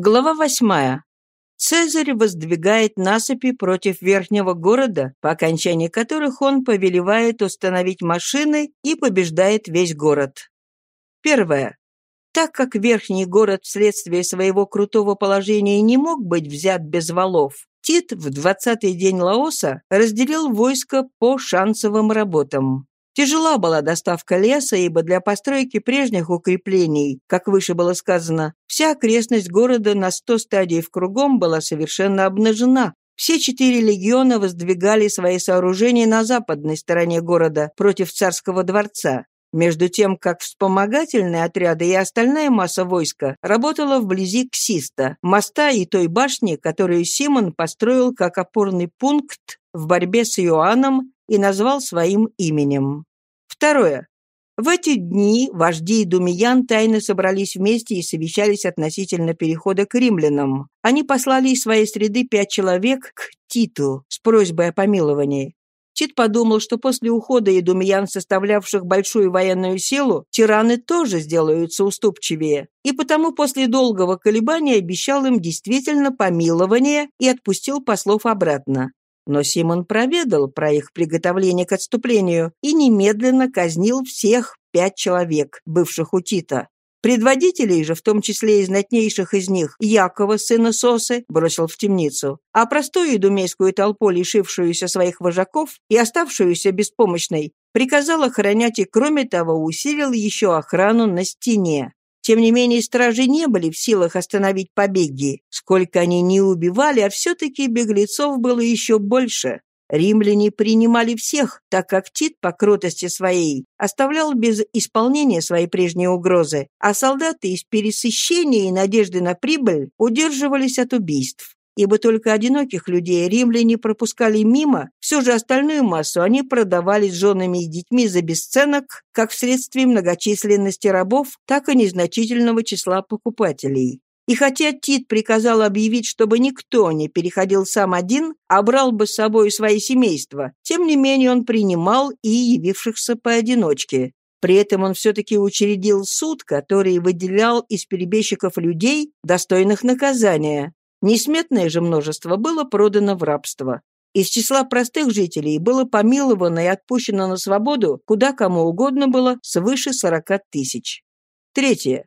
Глава восьмая. Цезарь воздвигает насыпи против верхнего города, по окончании которых он повелевает установить машины и побеждает весь город. Первое. Так как верхний город вследствие своего крутого положения не мог быть взят без валов, Тит в двадцатый день Лаоса разделил войско по шансовым работам. Тяжела была доставка леса, ибо для постройки прежних укреплений, как выше было сказано, вся окрестность города на сто стадий кругом была совершенно обнажена. Все четыре легиона воздвигали свои сооружения на западной стороне города против царского дворца. Между тем, как вспомогательные отряды и остальная масса войска работала вблизи Ксиста, моста и той башни, которую Симон построил как опорный пункт в борьбе с Иоанном и назвал своим именем. Второе. В эти дни вожди и думиян тайно собрались вместе и совещались относительно перехода к римлянам. Они послали из своей среды пять человек к Титу с просьбой о помиловании. Тит подумал, что после ухода идумиян, составлявших большую военную силу, тираны тоже сделаются уступчивее, и потому после долгого колебания обещал им действительно помилование и отпустил послов обратно. Но Симон проведал про их приготовление к отступлению и немедленно казнил всех пять человек, бывших у Тита. Предводителей же, в том числе и знатнейших из них, Якова, сына Сосы, бросил в темницу, а простую идумейскую толпу, лишившуюся своих вожаков и оставшуюся беспомощной, приказал охранять и, кроме того, усилил еще охрану на стене. Тем не менее, стражи не были в силах остановить побеги. Сколько они не убивали, а все-таки беглецов было еще больше. Римляне принимали всех, так как Тит по кротости своей оставлял без исполнения свои прежние угрозы, а солдаты из пересыщения и надежды на прибыль удерживались от убийств ибо только одиноких людей римляне пропускали мимо, всю же остальную массу они продавали с женами и детьми за бесценок, как вследствие многочисленности рабов, так и незначительного числа покупателей. И хотя Тит приказал объявить, чтобы никто не переходил сам один, а брал бы с собой свои семейства, тем не менее он принимал и явившихся поодиночке. При этом он все-таки учредил суд, который выделял из перебежчиков людей, достойных наказания. Несметное же множество было продано в рабство. Из числа простых жителей было помиловано и отпущено на свободу куда кому угодно было свыше 40 тысяч. Третье.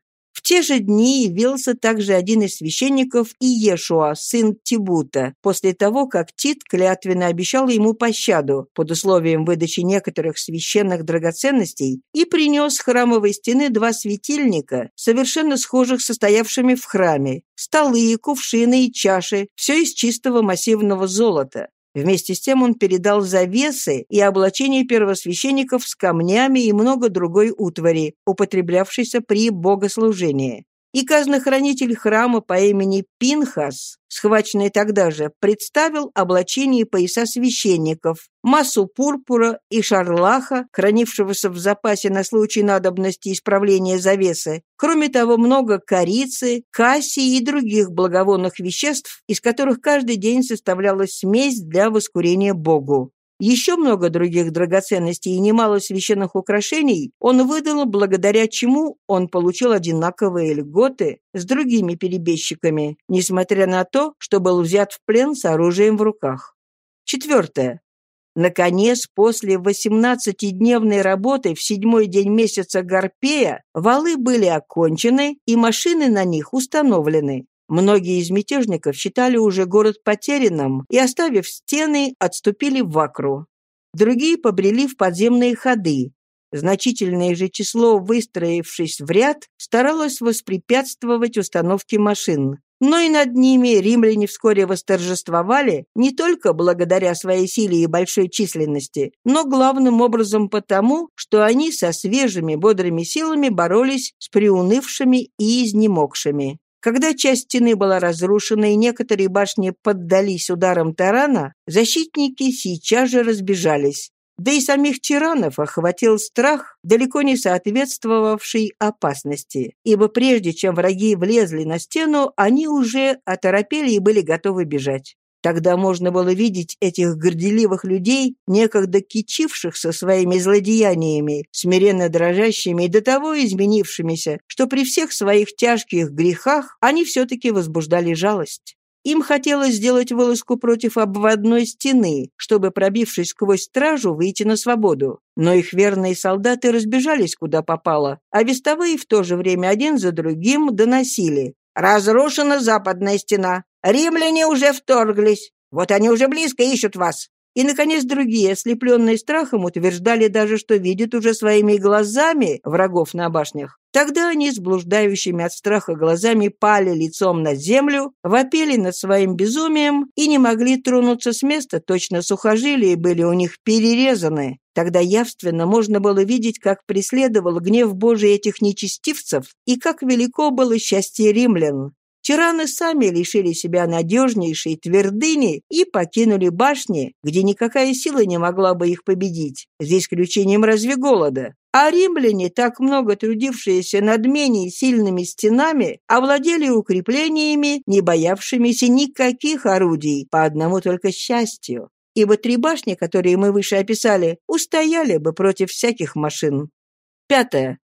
Те же дни явился также один из священников Иешуа, сын Тибута, после того, как Тит клятвенно обещал ему пощаду под условием выдачи некоторых священных драгоценностей и принес с храмовой стены два светильника, совершенно схожих с стоявшими в храме, столы, кувшины и чаши, все из чистого массивного золота. Вместе с тем он передал завесы и облачение первосвященников с камнями и много другой утвари, употреблявшейся при богослужении. И казнохранитель храма по имени Пинхас, схваченный тогда же, представил облачение пояса священников, массу пурпура и шарлаха, хранившегося в запасе на случай надобности исправления завесы, кроме того, много корицы, кассии и других благовонных веществ, из которых каждый день составлялась смесь для воскурения Богу. Еще много других драгоценностей и немало священных украшений он выдал, благодаря чему он получил одинаковые льготы с другими перебежчиками, несмотря на то, что был взят в плен с оружием в руках. Четвертое. Наконец, после 18-дневной работы в седьмой день месяца Гарпея валы были окончены и машины на них установлены. Многие из мятежников считали уже город потерянным и, оставив стены, отступили в Акру. Другие побрели в подземные ходы. Значительное же число, выстроившись в ряд, старалось воспрепятствовать установке машин. Но и над ними римляне вскоре восторжествовали не только благодаря своей силе и большой численности, но главным образом потому, что они со свежими бодрыми силами боролись с приунывшими и изнемогшими. Когда часть стены была разрушена и некоторые башни поддались ударам тарана, защитники сейчас же разбежались. Да и самих тиранов охватил страх, далеко не соответствовавший опасности, ибо прежде чем враги влезли на стену, они уже оторопели и были готовы бежать. Тогда можно было видеть этих горделивых людей, некогда кичившихся своими злодеяниями, смиренно дрожащими и до того изменившимися, что при всех своих тяжких грехах они все-таки возбуждали жалость. Им хотелось сделать вылазку против обводной стены, чтобы, пробившись сквозь стражу, выйти на свободу. Но их верные солдаты разбежались куда попало, а вестовые в то же время один за другим доносили. «Разрушена западная стена. Римляне уже вторглись. Вот они уже близко ищут вас. И, наконец, другие, ослепленные страхом, утверждали даже, что видят уже своими глазами врагов на башнях. Тогда они с блуждающими от страха глазами пали лицом на землю, вопили над своим безумием и не могли тронуться с места, точно сухожилия были у них перерезаны. Тогда явственно можно было видеть, как преследовал гнев Божий этих нечестивцев и как велико было счастье римлян. Тираны сами лишили себя надежнейшей твердыни и покинули башни, где никакая сила не могла бы их победить, за исключением разве голода. А римляне, так много трудившиеся над менее сильными стенами, овладели укреплениями, не боявшимися никаких орудий, по одному только счастью. Ибо три башни, которые мы выше описали, устояли бы против всяких машин. Пятое.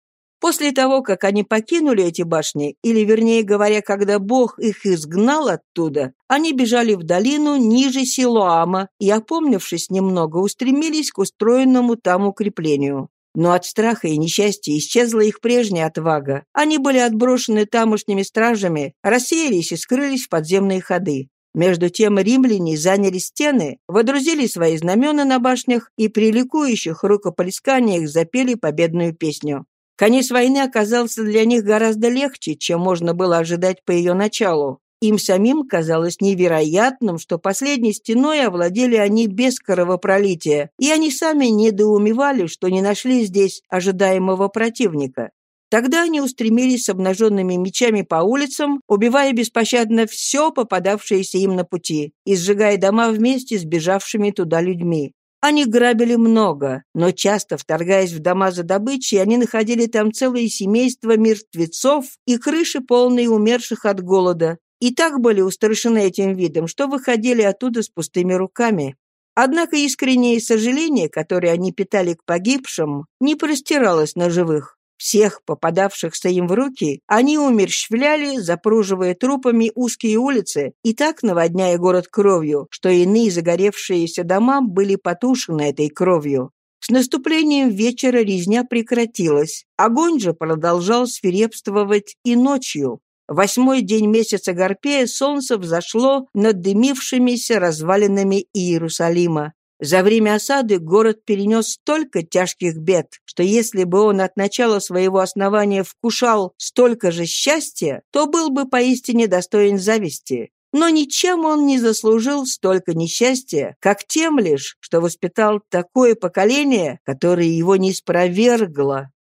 После того, как они покинули эти башни, или, вернее говоря, когда Бог их изгнал оттуда, они бежали в долину ниже Силуама и, опомнившись немного, устремились к устроенному там укреплению. Но от страха и несчастья исчезла их прежняя отвага. Они были отброшены тамошними стражами, рассеялись и скрылись в подземные ходы. Между тем римляне заняли стены, водрузили свои знамена на башнях и при ликующих рукополисканиях запели победную песню. Конец войны оказался для них гораздо легче, чем можно было ожидать по ее началу. Им самим казалось невероятным, что последней стеной овладели они без кровопролития, и они сами недоумевали, что не нашли здесь ожидаемого противника. Тогда они устремились с обнаженными мечами по улицам, убивая беспощадно все попадавшееся им на пути и сжигая дома вместе с бежавшими туда людьми. Они грабили много, но часто, вторгаясь в дома за добычей, они находили там целые семейства мертвецов и крыши, полные умерших от голода. И так были устрашены этим видом, что выходили оттуда с пустыми руками. Однако искреннее сожаление, которое они питали к погибшим, не простиралось на живых. Всех попадавшихся им в руки они умерщвляли, запруживая трупами узкие улицы и так наводняя город кровью, что иные загоревшиеся дома были потушены этой кровью. С наступлением вечера резня прекратилась. Огонь же продолжал свирепствовать и ночью. Восьмой день месяца Гарпея солнце взошло над дымившимися развалинами Иерусалима. За время осады город перенес столько тяжких бед, что если бы он от начала своего основания вкушал столько же счастья, то был бы поистине достоин зависти. Но ничем он не заслужил столько несчастья, как тем лишь, что воспитал такое поколение, которое его не спровергло.